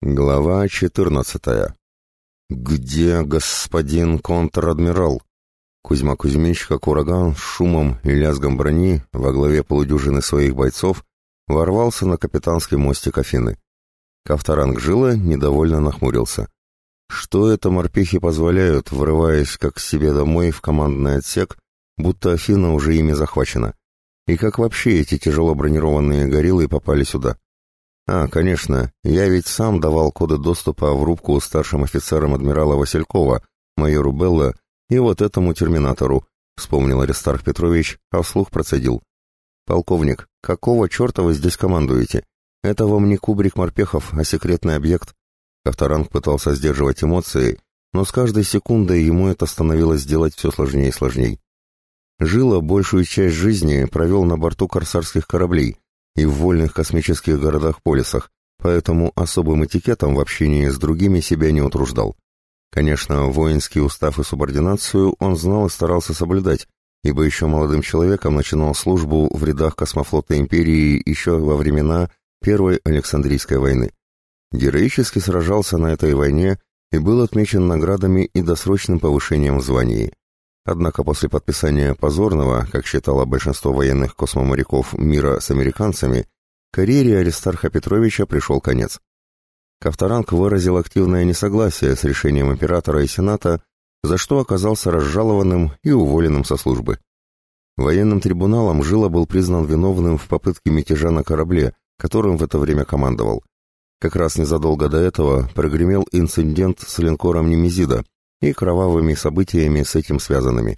Глава 14. «Где господин контр-адмирал?» Кузьма Кузьмич, как ураган, с шумом и лязгом брони во главе полудюжины своих бойцов ворвался на капитанский мостик Афины. Кавторанг Жила недовольно нахмурился. Что это морпехи позволяют, врываясь как себе домой в командный отсек, будто Афина уже ими захвачена? И как вообще эти тяжело бронированные гориллы попали сюда? А, конечно, я ведь сам давал коды доступа в рубку старшим офицерам адмирала Василькова, майору Белла и вот этому терминатору, вспомнил Аристарх Петрович, а вслух процедил. «Полковник, какого черта вы здесь командуете? Это вам не кубрик морпехов, а секретный объект». Ковторанг пытался сдерживать эмоции, но с каждой секундой ему это становилось делать все сложнее и сложнее. Жила большую часть жизни провел на борту корсарских кораблей, и в вольных космических городах-полисах, поэтому особым этикетом в общении с другими себя не утруждал. Конечно, воинский устав и субординацию он знал и старался соблюдать, ибо еще молодым человеком начинал службу в рядах космофлота империи еще во времена Первой Александрийской войны. Героически сражался на этой войне и был отмечен наградами и досрочным повышением в звании. Однако после подписания позорного, как считало большинство военных космоморяков мира с американцами, карьере Аристарха Петровича пришел конец. Ковторанг выразил активное несогласие с решением императора и сената, за что оказался разжалованным и уволенным со службы. Военным трибуналом Жила был признан виновным в попытке мятежа на корабле, которым в это время командовал. Как раз незадолго до этого прогремел инцидент с линкором Немезида, и кровавыми событиями с этим связанными.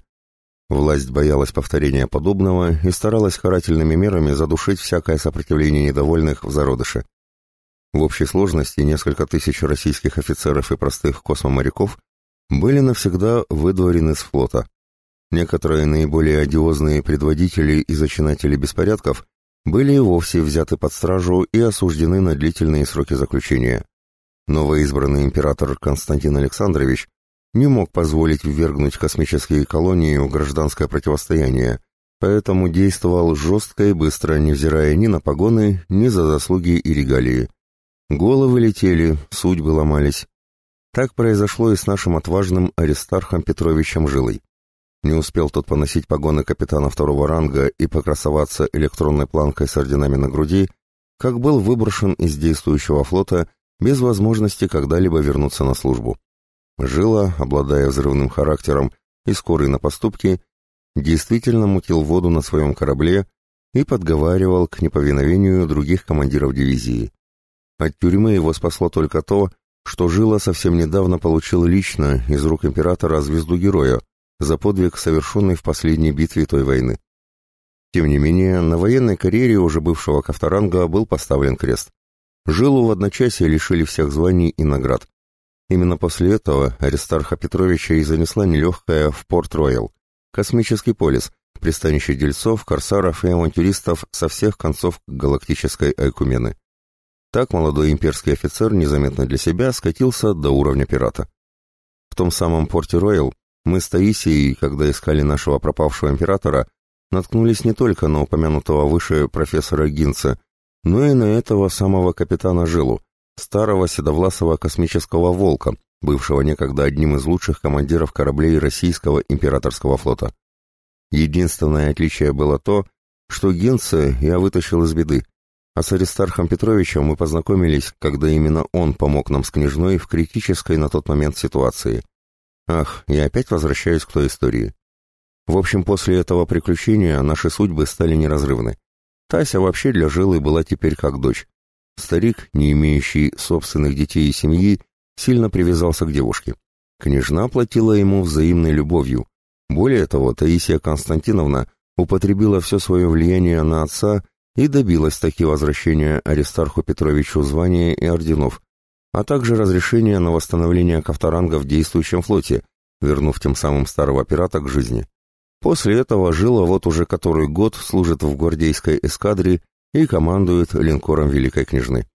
Власть боялась повторения подобного и старалась карательными мерами задушить всякое сопротивление недовольных в зародыше. В общей сложности несколько тысяч российских офицеров и простых космоморяков были навсегда выдворены с флота. Некоторые наиболее одиозные предводители и зачинатели беспорядков были и вовсе взяты под стражу и осуждены на длительные сроки заключения. Новоизбранный император Константин Александрович не мог позволить ввергнуть космические колонии в гражданское противостояние, поэтому действовал жестко и быстро, невзирая ни на погоны, ни за заслуги и регалии. Головы летели, судьбы ломались. Так произошло и с нашим отважным Аристархом Петровичем Жилой. Не успел тот поносить погоны капитана второго ранга и покрасоваться электронной планкой с орденами на груди, как был выброшен из действующего флота без возможности когда-либо вернуться на службу. Жила, обладая взрывным характером и скорый на поступки, действительно мутил воду на своем корабле и подговаривал к неповиновению других командиров дивизии. От тюрьмы его спасло только то, что Жила совсем недавно получил лично из рук императора звезду героя за подвиг, совершенный в последней битве той войны. Тем не менее, на военной карьере уже бывшего Кавторанга был поставлен крест. Жилу в одночасье лишили всех званий и наград. Именно после этого Аристарха Петровича и занесла нелегкая в Порт-Роял, космический полис, пристанище дельцов, корсаров и авантюристов со всех концов галактической Айкумены. Так молодой имперский офицер незаметно для себя скатился до уровня пирата. В том самом порте Роял мы с Таисией, когда искали нашего пропавшего императора, наткнулись не только на упомянутого выше профессора Гинца, но и на этого самого капитана Жилу, старого седовласого космического «Волка», бывшего некогда одним из лучших командиров кораблей российского императорского флота. Единственное отличие было то, что Генца я вытащил из беды, а с Аристархом Петровичем мы познакомились, когда именно он помог нам с княжной в критической на тот момент ситуации. Ах, я опять возвращаюсь к той истории. В общем, после этого приключения наши судьбы стали неразрывны. Тася вообще для Жилы была теперь как дочь. Старик, не имеющий собственных детей и семьи, сильно привязался к девушке. Княжна платила ему взаимной любовью. Более того, Таисия Константиновна употребила все свое влияние на отца и добилась таки возвращения Аристарху Петровичу звания и орденов, а также разрешения на восстановление Кавторанга в действующем флоте, вернув тем самым старого пирата к жизни. После этого Жила вот уже который год служит в гвардейской эскадре и командует линкором Великой Княжны.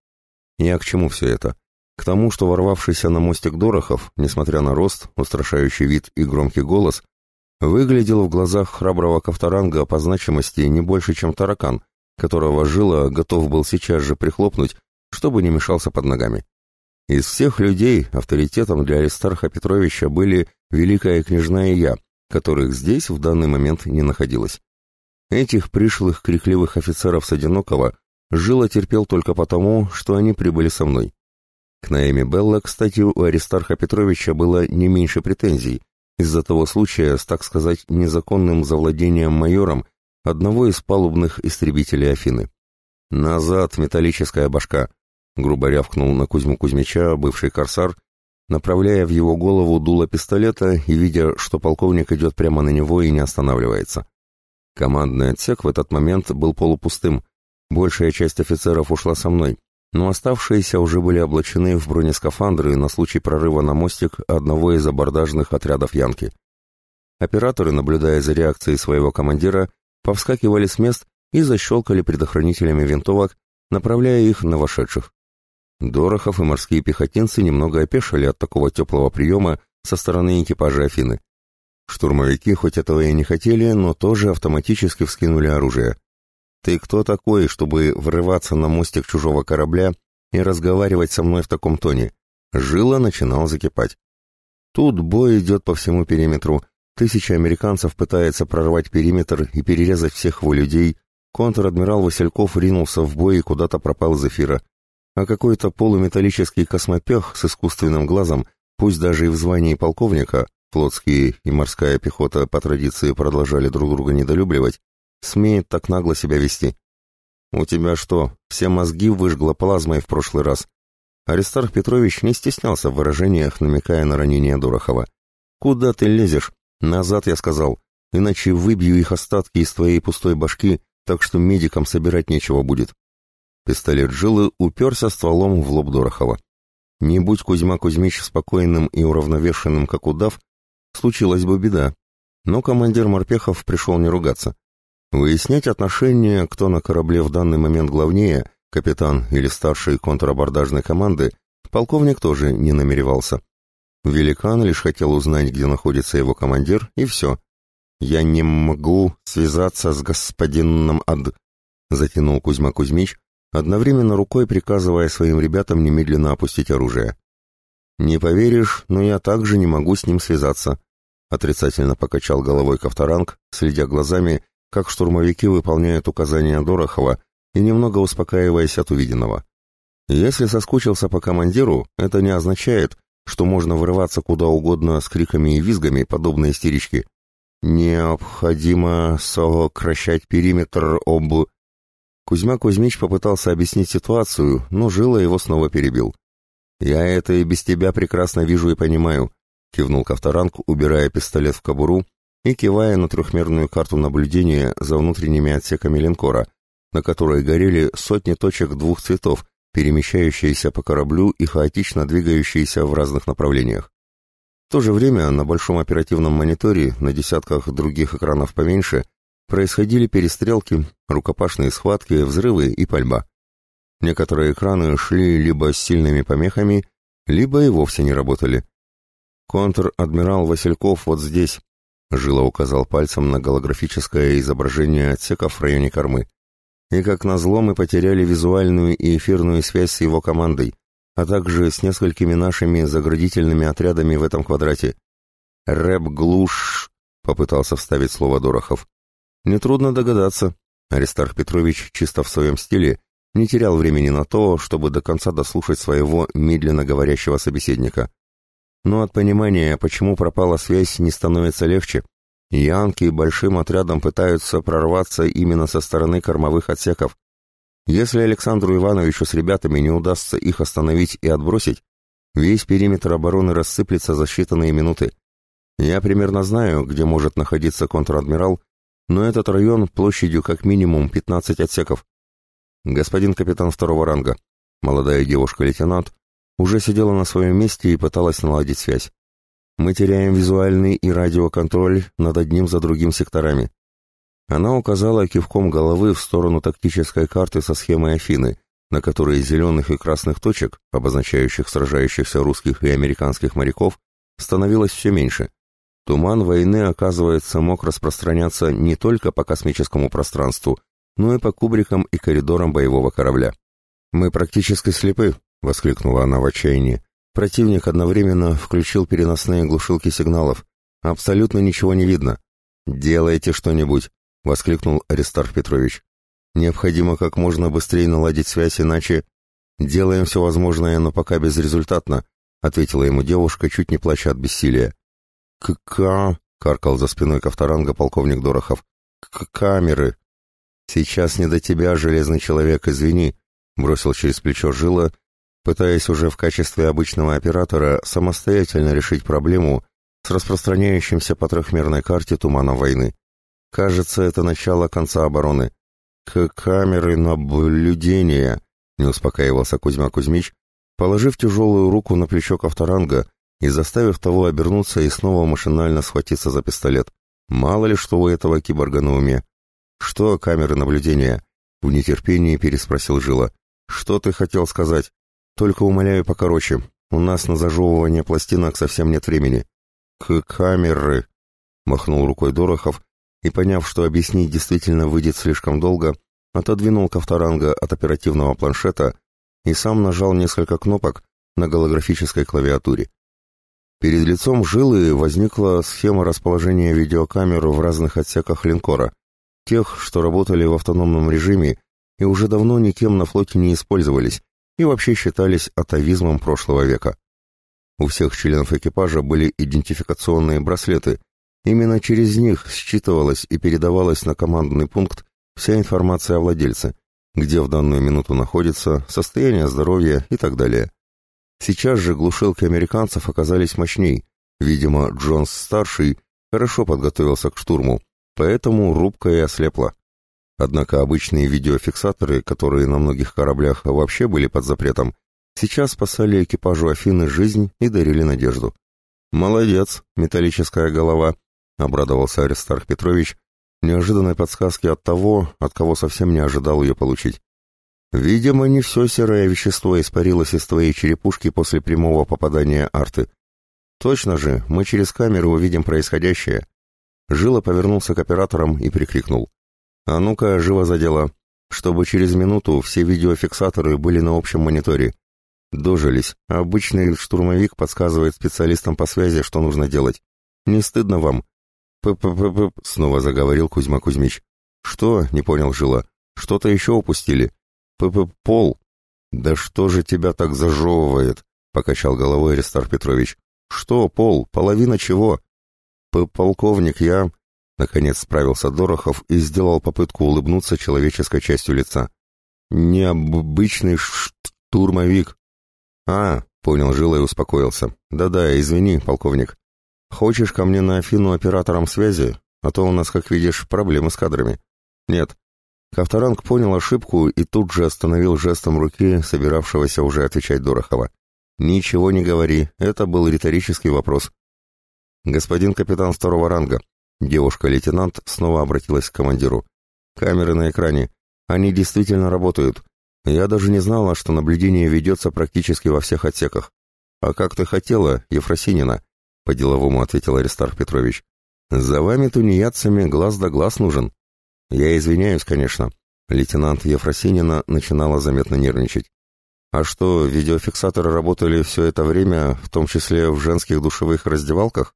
Я к чему все это? К тому, что ворвавшийся на мостик Дорохов, несмотря на рост, устрашающий вид и громкий голос, выглядел в глазах храброго Ковторанга по значимости не больше, чем таракан, которого Жила готов был сейчас же прихлопнуть, чтобы не мешался под ногами. Из всех людей авторитетом для Аристарха Петровича были Великая Княжна и я, которых здесь в данный момент не находилось. Этих пришлых крикливых офицеров с Одинокого Жила терпел только потому, что они прибыли со мной. К Наэме Белла, кстати, у Аристарха Петровича было не меньше претензий из-за того случая с, так сказать, незаконным завладением майором одного из палубных истребителей Афины. «Назад, металлическая башка!» — грубо рявкнул на Кузьму Кузьмича бывший корсар, направляя в его голову дуло пистолета и видя, что полковник идет прямо на него и не останавливается. Командный отсек в этот момент был полупустым, большая часть офицеров ушла со мной, но оставшиеся уже были облачены в бронескафандры на случай прорыва на мостик одного из абордажных отрядов Янки. Операторы, наблюдая за реакцией своего командира, повскакивали с мест и защелкали предохранителями винтовок, направляя их на вошедших. Дорохов и морские пехотинцы немного опешили от такого теплого приема со стороны экипажа Афины. Штурмовики хоть этого и не хотели, но тоже автоматически вскинули оружие. «Ты кто такой, чтобы врываться на мостик чужого корабля и разговаривать со мной в таком тоне?» Жила начинал закипать. Тут бой идет по всему периметру. Тысяча американцев пытается прорвать периметр и перерезать всех его людей. Контр-адмирал Васильков ринулся в бой и куда-то пропал из эфира. А какой-то полуметаллический космопех с искусственным глазом, пусть даже и в звании полковника, флотские и морская пехота по традиции продолжали друг друга недолюбливать, смеет так нагло себя вести. У тебя что, все мозги выжгло плазмой в прошлый раз? Аристарх Петрович не стеснялся в выражениях, намекая на ранение Дорохова. «Куда ты лезешь? Назад, я сказал, иначе выбью их остатки из твоей пустой башки, так что медикам собирать нечего будет». Пистолет жилы уперся стволом в лоб Дорохова. Не будь Кузьма Кузьмич спокойным и уравновешенным, как удав, случилась бы беда. Но командир морпехов пришел не ругаться. Выяснять отношения, кто на корабле в данный момент главнее, капитан или старший контрабордажной команды, полковник тоже не намеревался. Великан лишь хотел узнать, где находится его командир, и все. «Я не могу связаться с господином Ад», — затянул Кузьма Кузьмич, одновременно рукой приказывая своим ребятам немедленно опустить оружие. «Не поверишь, но я также не могу с ним связаться», — отрицательно покачал головой Ковторанг, следя глазами как штурмовики выполняют указания Дорохова и немного успокаиваясь от увиденного. Если соскучился по командиру, это не означает, что можно вырываться куда угодно с криками и визгами, подобно истеричке. Необходимо сокращать периметр об... Кузьма Кузьмич попытался объяснить ситуацию, но Жила его снова перебил. «Я это и без тебя прекрасно вижу и понимаю», — кивнул Ковторанг, убирая пистолет в кобуру и кивая на трехмерную карту наблюдения за внутренними отсеками линкора, на которой горели сотни точек двух цветов, перемещающиеся по кораблю и хаотично двигающиеся в разных направлениях. В то же время на большом оперативном мониторе, на десятках других экранов поменьше, происходили перестрелки, рукопашные схватки, взрывы и пальба. Некоторые экраны шли либо с сильными помехами, либо и вовсе не работали. Контр-адмирал Васильков вот здесь, Жила указал пальцем на голографическое изображение отсеков в районе кормы. И как назло мы потеряли визуальную и эфирную связь с его командой, а также с несколькими нашими заградительными отрядами в этом квадрате. «Рэп-глуш», — попытался вставить слово Дорохов. Нетрудно догадаться. Аристарх Петрович чисто в своем стиле не терял времени на то, чтобы до конца дослушать своего медленно говорящего собеседника. Но от понимания, почему пропала связь, не становится легче. Янки большим отрядом пытаются прорваться именно со стороны кормовых отсеков. Если Александру Ивановичу с ребятами не удастся их остановить и отбросить, весь периметр обороны рассыплется за считанные минуты. Я примерно знаю, где может находиться контр-адмирал, но этот район площадью как минимум 15 отсеков. Господин капитан второго ранга, молодая девушка-лейтенант, уже сидела на своем месте и пыталась наладить связь. Мы теряем визуальный и радиоконтроль над одним за другим секторами. Она указала кивком головы в сторону тактической карты со схемой Афины, на которой зеленых и красных точек, обозначающих сражающихся русских и американских моряков, становилось все меньше. Туман войны, оказывается, мог распространяться не только по космическому пространству, но и по кубрикам и коридорам боевого корабля. Мы практически слепы, воскликнула она в отчаянии. Противник одновременно включил переносные глушилки сигналов. Абсолютно ничего не видно. «Делайте что-нибудь!» — воскликнул Аристарх Петрович. «Необходимо как можно быстрее наладить связь, иначе...» «Делаем все возможное, но пока безрезультатно», — ответила ему девушка, чуть не плача от бессилия. «К-ка...» — каркал за спиной Ковторанга полковник Дорохов. «К-камеры!» «Сейчас не до тебя, железный человек, извини», — бросил через плечо Жила, пытаясь уже в качестве обычного оператора самостоятельно решить проблему с распространяющимся по трехмерной карте туманом войны. Кажется, это начало конца обороны. К камеры наблюдения, не успокаивался Кузьма Кузьмич, положив тяжелую руку на плечо Ковторанга и заставив того обернуться и снова машинально схватиться за пистолет. Мало ли что у этого киборга на уме. «Что камеры наблюдения?» — в нетерпении переспросил Жила. «Что ты хотел сказать? Только умоляю покороче. У нас на зажевывание пластинок совсем нет времени». «К камеры!» — махнул рукой Дорохов и, поняв, что объяснить действительно выйдет слишком долго, отодвинул Ковторанга от оперативного планшета и сам нажал несколько кнопок на голографической клавиатуре. Перед лицом жилы возникла схема расположения видеокамер в разных отсеках линкора, тех, что работали в автономном режиме и уже давно никем на флоте не использовались и вообще считались атовизмом прошлого века. У всех членов экипажа были идентификационные браслеты. Именно через них считывалась и передавалась на командный пункт вся информация о владельце, где в данную минуту находится, состояние здоровья и так далее. Сейчас же глушилки американцев оказались мощней. Видимо, Джонс-старший хорошо подготовился к штурму, поэтому рубка и ослепла. Однако обычные видеофиксаторы, которые на многих кораблях вообще были под запретом, сейчас спасали экипажу Афины жизнь и дарили надежду. «Молодец, металлическая голова», — обрадовался Аристарх Петрович, неожиданной подсказки от того, от кого совсем не ожидал ее получить. «Видимо, не все серое вещество испарилось из твоей черепушки после прямого попадания арты. Точно же, мы через камеру увидим происходящее». Жила повернулся к операторам и прикрикнул. «А ну-ка, живо за дело, чтобы через минуту все видеофиксаторы были на общем мониторе. Дожились. Обычный штурмовик подсказывает специалистам по связи, что нужно делать. Не стыдно вам?» «П-п-п-п», — снова заговорил Кузьма Кузьмич. «Что?» — не понял Жила. «Что-то еще упустили?» «П-п... Пол!» «Да что же тебя так зажевывает?» — покачал головой Аристар Петрович. «Что, Пол? Половина чего?» П «Полковник, я...» Наконец справился Дорохов и сделал попытку улыбнуться человеческой частью лица. «Необычный штурмовик». «А, — понял Жила и успокоился. Да-да, извини, полковник. Хочешь ко мне на Афину оператором связи? А то у нас, как видишь, проблемы с кадрами». «Нет». Ковторанг понял ошибку и тут же остановил жестом руки собиравшегося уже отвечать Дорохова. «Ничего не говори, это был риторический вопрос». «Господин капитан второго ранга», девушка-лейтенант снова обратилась к командиру. «Камеры на экране. Они действительно работают. Я даже не знала, что наблюдение ведется практически во всех отсеках. А как ты хотела, Ефросинина?» По-деловому ответил Аристарх Петрович. «За вами, тунеядцами, глаз да глаз нужен». «Я извиняюсь, конечно». Лейтенант Ефросинина начинала заметно нервничать. «А что, видеофиксаторы работали все это время, в том числе в женских душевых раздевалках?»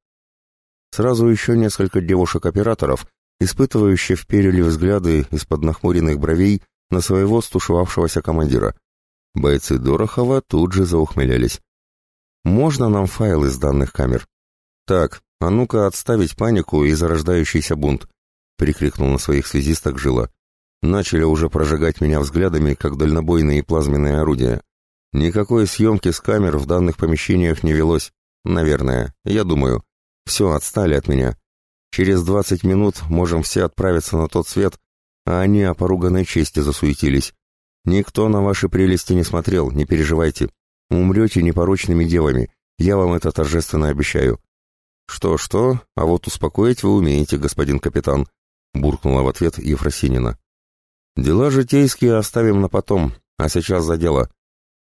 Сразу еще несколько девушек-операторов, испытывающие вперили взгляды из-под нахмуренных бровей на своего стушевавшегося командира. Бойцы Дорохова тут же заухмылялись. «Можно нам файл из данных камер?» «Так, а ну-ка отставить панику и зарождающийся бунт», — прикрикнул на своих связисток Жила. «Начали уже прожигать меня взглядами, как дальнобойные плазменные орудия. Никакой съемки с камер в данных помещениях не велось. Наверное, я думаю. Все, отстали от меня. Через двадцать минут можем все отправиться на тот свет, а они о поруганной чести засуетились. Никто на ваши прелести не смотрел, не переживайте. Умрете непорочными девами, я вам это торжественно обещаю. Что-что, а вот успокоить вы умеете, господин капитан, буркнула в ответ Ефросинина. Дела житейские оставим на потом, а сейчас за дело.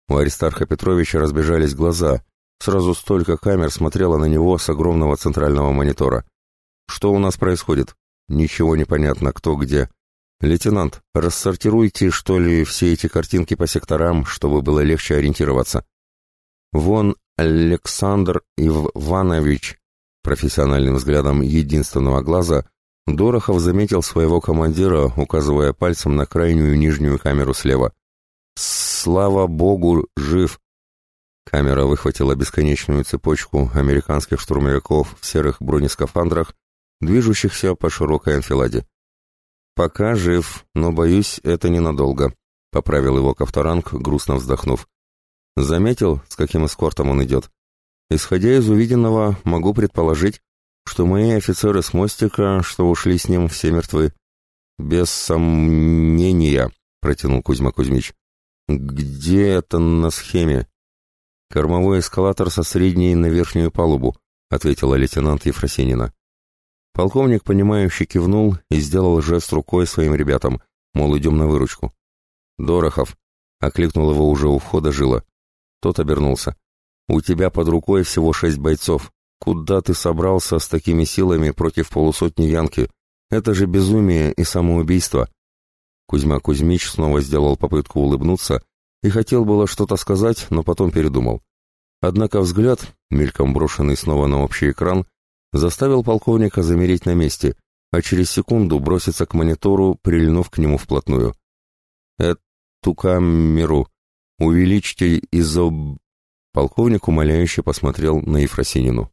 У Аристарха Петровича разбежались глаза, Сразу столько камер смотрело на него с огромного центрального монитора. Что у нас происходит? Ничего не понятно, кто где. «Лейтенант, рассортируйте, что ли, все эти картинки по секторам, чтобы было легче ориентироваться». «Вон Александр Иванович», профессиональным взглядом единственного глаза, Дорохов заметил своего командира, указывая пальцем на крайнюю нижнюю камеру слева. «Слава богу, жив!» Камера выхватила бесконечную цепочку американских штурмовиков в серых бронескафандрах, движущихся по широкой анфиладе. «Пока жив, но, боюсь, это ненадолго», — поправил его Ковторанг, грустно вздохнув. «Заметил, с каким эскортом он идет? Исходя из увиденного, могу предположить, что мои офицеры с мостика, что ушли с ним, все мертвы». «Без сомнения», — протянул Кузьма Кузьмич. «Где это на схеме?» «Кормовой эскалатор со средней на верхнюю палубу», — ответила лейтенант Ефросинина. Полковник, понимающе кивнул и сделал жест рукой своим ребятам, мол, идем на выручку. «Дорохов», — окликнул его уже у входа жила. Тот обернулся. «У тебя под рукой всего шесть бойцов. Куда ты собрался с такими силами против полусотни янки? Это же безумие и самоубийство». Кузьма Кузьмич снова сделал попытку улыбнуться и хотел было что-то сказать, но потом передумал. Однако взгляд, мельком брошенный снова на общий экран, заставил полковника замереть на месте, а через секунду броситься к монитору, прильнув к нему вплотную. «Эту камеру увеличьте из-за...» Полковник умоляюще посмотрел на Ефросинину.